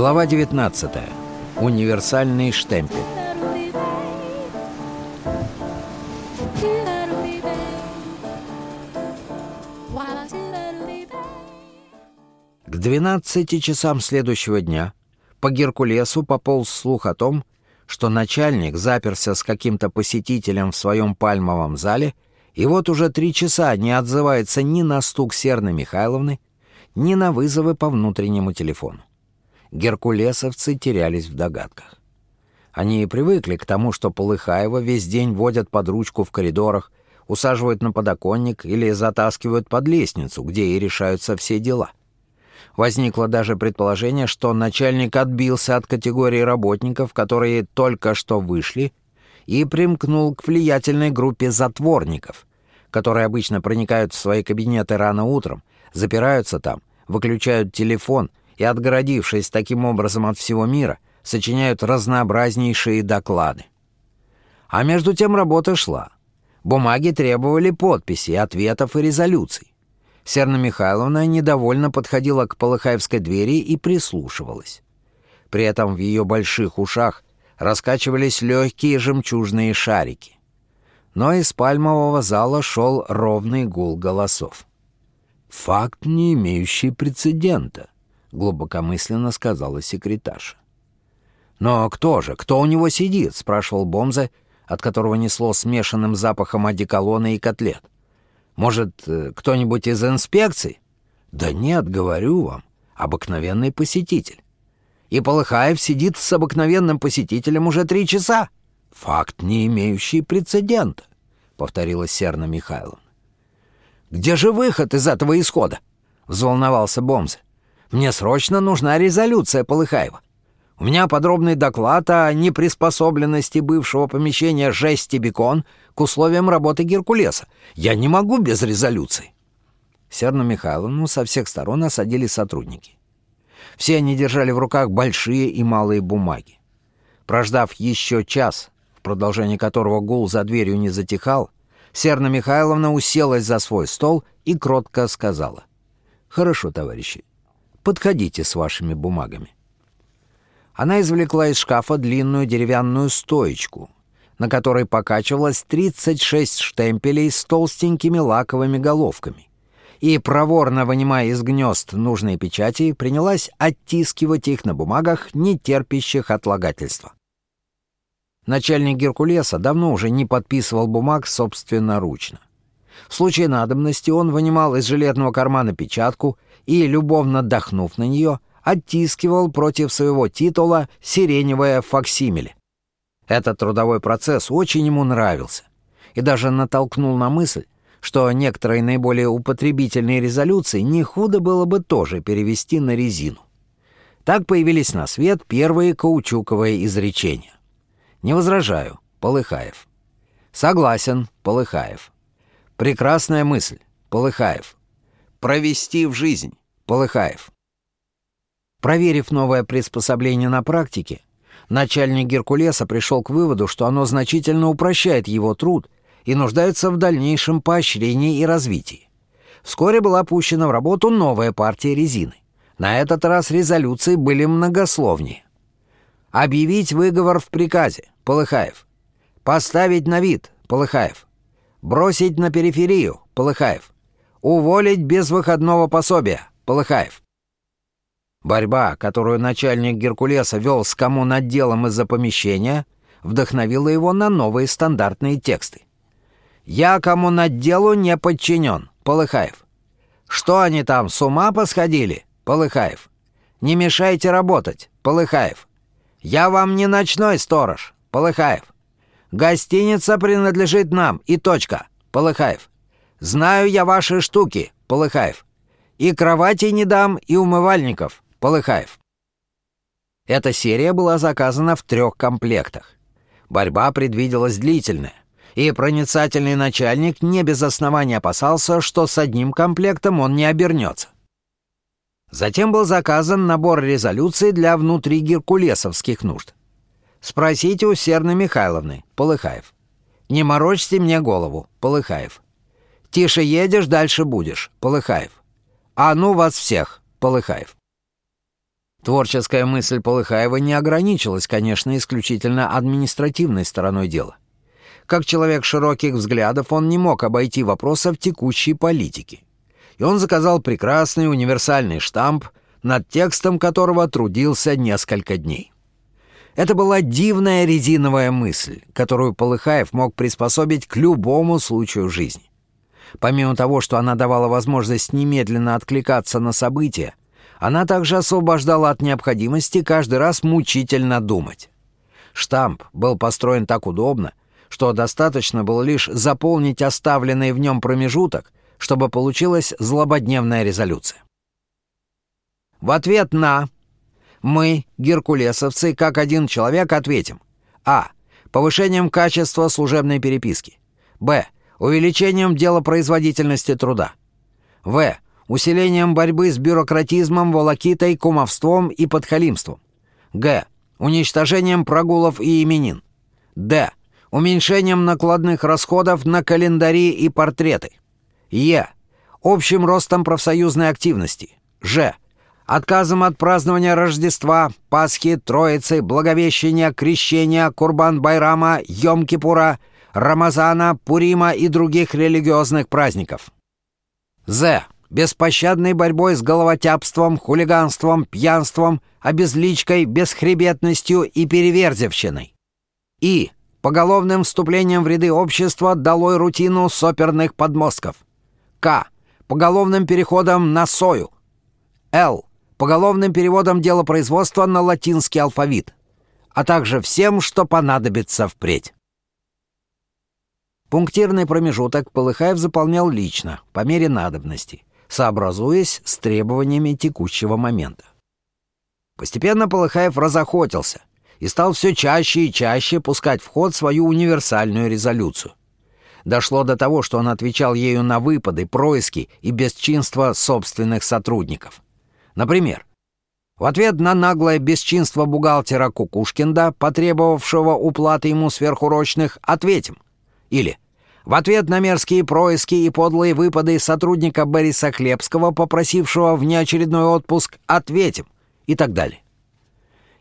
Глава 19. Универсальный штемпель. К 12 часам следующего дня по Геркулесу пополз слух о том, что начальник заперся с каким-то посетителем в своем пальмовом зале и вот уже три часа не отзывается ни на стук Серны Михайловны, ни на вызовы по внутреннему телефону. Геркулесовцы терялись в догадках. Они и привыкли к тому, что Полыхаева весь день водят под ручку в коридорах, усаживают на подоконник или затаскивают под лестницу, где и решаются все дела. Возникло даже предположение, что начальник отбился от категории работников, которые только что вышли, и примкнул к влиятельной группе затворников, которые обычно проникают в свои кабинеты рано утром, запираются там, выключают телефон и, отгородившись таким образом от всего мира, сочиняют разнообразнейшие доклады. А между тем работа шла. Бумаги требовали подписи, ответов и резолюций. Серна Михайловна недовольно подходила к Полыхаевской двери и прислушивалась. При этом в ее больших ушах раскачивались легкие жемчужные шарики. Но из пальмового зала шел ровный гул голосов. «Факт, не имеющий прецедента», — глубокомысленно сказала секретарша. «Но кто же? Кто у него сидит?» — спрашивал Бомзе, от которого несло смешанным запахом одеколона и котлет. «Может, э, кто-нибудь из инспекций?» «Да нет, говорю вам, обыкновенный посетитель. И Полыхаев сидит с обыкновенным посетителем уже три часа. Факт, не имеющий прецедента», — повторила Серна Михайловна. «Где же выход из этого исхода?» — взволновался Бомзе. «Мне срочно нужна резолюция Полыхаева. У меня подробный доклад о неприспособленности бывшего помещения «Жести Бекон» к условиям работы Геркулеса. Я не могу без резолюции». Серну Михайловну со всех сторон осадили сотрудники. Все они держали в руках большие и малые бумаги. Прождав еще час, в продолжении которого гул за дверью не затихал, Серна Михайловна уселась за свой стол и кротко сказала. «Хорошо, товарищи, подходите с вашими бумагами». Она извлекла из шкафа длинную деревянную стоечку, на которой покачивалось 36 штемпелей с толстенькими лаковыми головками, и, проворно вынимая из гнезд нужные печати, принялась оттискивать их на бумагах, не терпящих отлагательства. Начальник Геркулеса давно уже не подписывал бумаг собственноручно. В случае надобности он вынимал из жилетного кармана печатку и, любовно дохнув на нее, оттискивал против своего титула сиреневое факсимиле. Этот трудовой процесс очень ему нравился и даже натолкнул на мысль, что некоторые наиболее употребительные резолюции не худо было бы тоже перевести на резину. Так появились на свет первые каучуковые изречения. Не возражаю. Полыхаев. Согласен. Полыхаев. Прекрасная мысль. Полыхаев. Провести в жизнь. Полыхаев. Проверив новое приспособление на практике, начальник Геркулеса пришел к выводу, что оно значительно упрощает его труд и нуждается в дальнейшем поощрении и развитии. Вскоре была пущена в работу новая партия резины. На этот раз резолюции были многословнее. Объявить выговор в приказе. Полыхаев. Поставить на вид. Полыхаев. Бросить на периферию. Полыхаев. Уволить без выходного пособия. Полыхаев. Борьба, которую начальник Геркулеса вел с коммунотделом из-за помещения, вдохновила его на новые стандартные тексты. «Я коммунотделу не подчинен. Полыхаев. Что они там, с ума посходили? Полыхаев. Не мешайте работать. Полыхаев. «Я вам не ночной сторож, Полыхаев. Гостиница принадлежит нам, и точка, Полыхаев. Знаю я ваши штуки, Полыхаев. И кровати не дам, и умывальников, Полыхаев». Эта серия была заказана в трех комплектах. Борьба предвиделась длительная, и проницательный начальник не без основания опасался, что с одним комплектом он не обернется. Затем был заказан набор резолюций для внутригеркулесовских нужд. Спросите у Серны Михайловны, Полыхаев. Не морочьте мне голову, Полыхаев. Тише едешь, дальше будешь, Полыхаев. А ну вас всех, Полыхаев. Творческая мысль Полыхаева не ограничилась, конечно, исключительно административной стороной дела. Как человек широких взглядов, он не мог обойти вопросов текущей политики. И он заказал прекрасный универсальный штамп, над текстом которого трудился несколько дней. Это была дивная резиновая мысль, которую Полыхаев мог приспособить к любому случаю жизни. Помимо того, что она давала возможность немедленно откликаться на события, она также освобождала от необходимости каждый раз мучительно думать. Штамп был построен так удобно, что достаточно было лишь заполнить оставленный в нем промежуток, чтобы получилась злободневная резолюция. В ответ на мы, геркулесовцы, как один человек ответим А. Повышением качества служебной переписки. Б. Увеличением делопроизводительности труда. В усилением борьбы с бюрократизмом, волокитой, кумовством и подхалимством. Г. Уничтожением прогулов и именин. Д. Уменьшением накладных расходов на календари и портреты. Е. Общим ростом профсоюзной активности. Ж. Отказом от празднования Рождества, Пасхи, Троицы, Благовещения, Крещения, Курбан-Байрама, Йом-Кипура, Рамазана, Пурима и других религиозных праздников. З беспощадной борьбой с головотяпством, хулиганством, пьянством, обезличкой, бесхребетностью и переверзевщиной. И поголовным вступлением в ряды общества долой рутину соперных подмостков. К. Поголовным переходом на сою. Л. Поголовным переводом дела производства на латинский алфавит. А также всем, что понадобится впредь. Пунктирный промежуток Полыхаев заполнял лично, по мере надобности сообразуясь с требованиями текущего момента. Постепенно Полыхаев разохотился и стал все чаще и чаще пускать в ход свою универсальную резолюцию. Дошло до того, что он отвечал ею на выпады, происки и бесчинство собственных сотрудников. Например, в ответ на наглое бесчинство бухгалтера Кукушкинда, потребовавшего уплаты ему сверхурочных, ответим. Или в ответ на мерзкие происки и подлые выпады сотрудника Бориса Хлебского, попросившего внеочередной отпуск, ответим и так далее.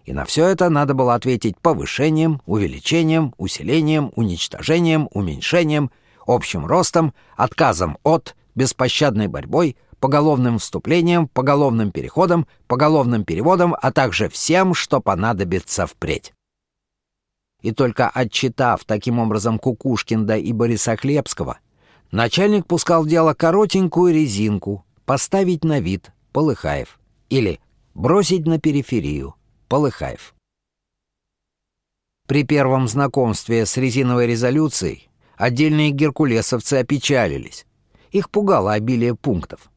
И на все это надо было ответить повышением, увеличением, усилением, уничтожением, уменьшением, общим ростом, отказом от, беспощадной борьбой, поголовным вступлением, поголовным переходом, поголовным переводом, а также всем, что понадобится впредь и только отчитав таким образом Кукушкинда и Бориса Хлебского, начальник пускал в дело коротенькую резинку «поставить на вид» Полыхаев или «бросить на периферию» Полыхаев. При первом знакомстве с резиновой резолюцией отдельные геркулесовцы опечалились. Их пугало обилие пунктов.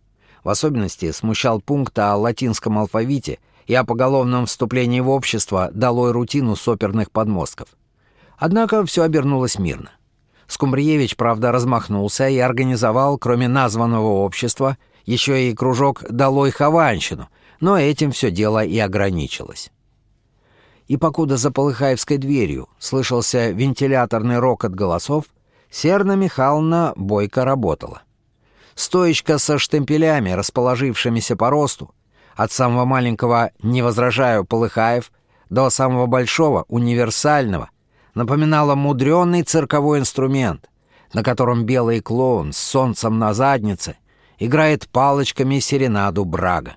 В особенности смущал пункт о латинском алфавите и о поголовном вступлении в общество долой рутину с оперных подмостков. Однако все обернулось мирно. Скумбриевич, правда, размахнулся и организовал, кроме названного общества, еще и кружок «Долой Хованщину», но этим все дело и ограничилось. И покуда за Полыхаевской дверью слышался вентиляторный рокот голосов, Серна Михайловна бойко работала. Стоечка со штемпелями, расположившимися по росту, от самого маленького «не возражаю» Полыхаев до самого большого, универсального, напоминала мудренный цирковой инструмент, на котором белый клоун с солнцем на заднице играет палочками серенаду Брага.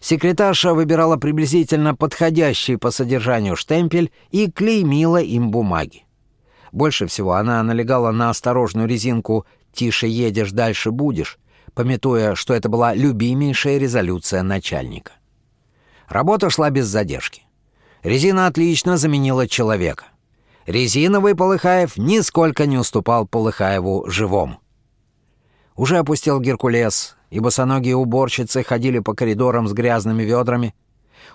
Секретарша выбирала приблизительно подходящий по содержанию штемпель и клеймила им бумаги. Больше всего она налегала на осторожную резинку «Тише едешь, дальше будешь», пометуя, что это была любимейшая резолюция начальника. Работа шла без задержки. Резина отлично заменила человека. Резиновый Полыхаев нисколько не уступал Полыхаеву живому. Уже опустил Геркулес, и босоногие уборщицы ходили по коридорам с грязными ведрами.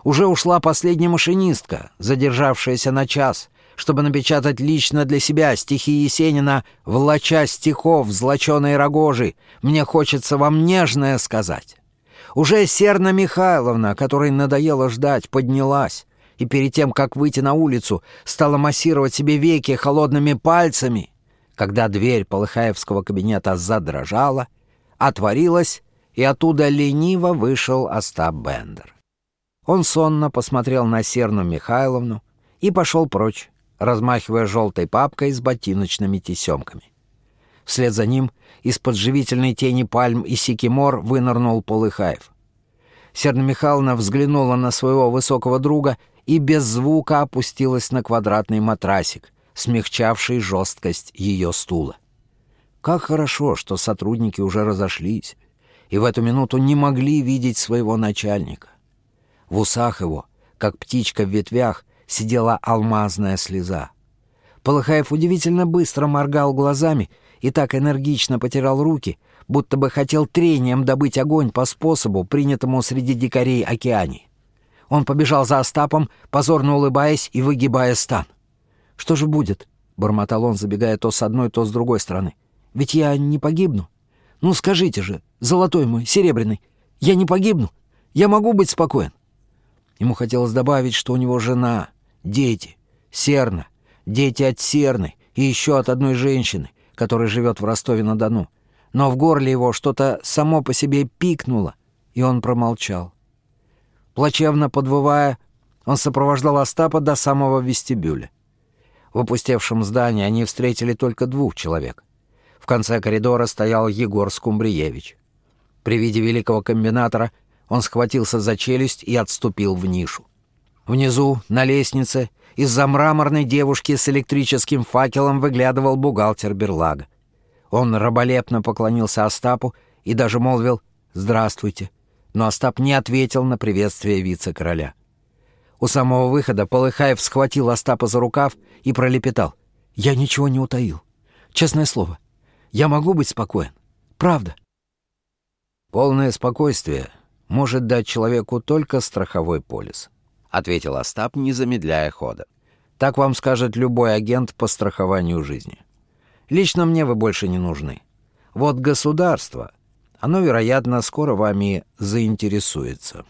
Уже ушла последняя машинистка, задержавшаяся на час, чтобы напечатать лично для себя стихи Есенина «Влача стихов, злоченой рогожи, мне хочется вам нежное сказать». Уже Серна Михайловна, которой надоело ждать, поднялась и перед тем, как выйти на улицу, стала массировать себе веки холодными пальцами. Когда дверь Полыхаевского кабинета задрожала, отворилась, и оттуда лениво вышел Остап Бендер. Он сонно посмотрел на Серну Михайловну и пошел прочь, размахивая желтой папкой с ботиночными тесемками. Вслед за ним из-под живительной тени пальм и сикимор вынырнул Полыхаев. Серна Михайловна взглянула на своего высокого друга и без звука опустилась на квадратный матрасик, смягчавший жесткость ее стула. Как хорошо, что сотрудники уже разошлись и в эту минуту не могли видеть своего начальника. В усах его, как птичка в ветвях, сидела алмазная слеза. Полыхаев удивительно быстро моргал глазами и так энергично потирал руки, будто бы хотел трением добыть огонь по способу, принятому среди дикарей океаний. Он побежал за Остапом, позорно улыбаясь и выгибая стан. «Что же будет?» — бормотал он, забегая то с одной, то с другой стороны. «Ведь я не погибну. Ну скажите же, золотой мой, серебряный, я не погибну. Я могу быть спокоен». Ему хотелось добавить, что у него жена, дети, Серна, дети от Серны и еще от одной женщины, которая живет в Ростове-на-Дону. Но в горле его что-то само по себе пикнуло, и он промолчал. Плачевно подвывая, он сопровождал Остапа до самого вестибюля. В опустевшем здании они встретили только двух человек. В конце коридора стоял Егор Скумбриевич. При виде великого комбинатора он схватился за челюсть и отступил в нишу. Внизу, на лестнице, из-за мраморной девушки с электрическим факелом выглядывал бухгалтер Берлага. Он раболепно поклонился Остапу и даже молвил «Здравствуйте», но Остап не ответил на приветствие вице-короля. У самого выхода Полыхаев схватил Остапа за рукав и пролепетал. «Я ничего не утаил. Честное слово, я могу быть спокоен. Правда». «Полное спокойствие может дать человеку только страховой полис», — ответил Остап, не замедляя хода. «Так вам скажет любой агент по страхованию жизни. Лично мне вы больше не нужны. Вот государство, оно, вероятно, скоро вами заинтересуется».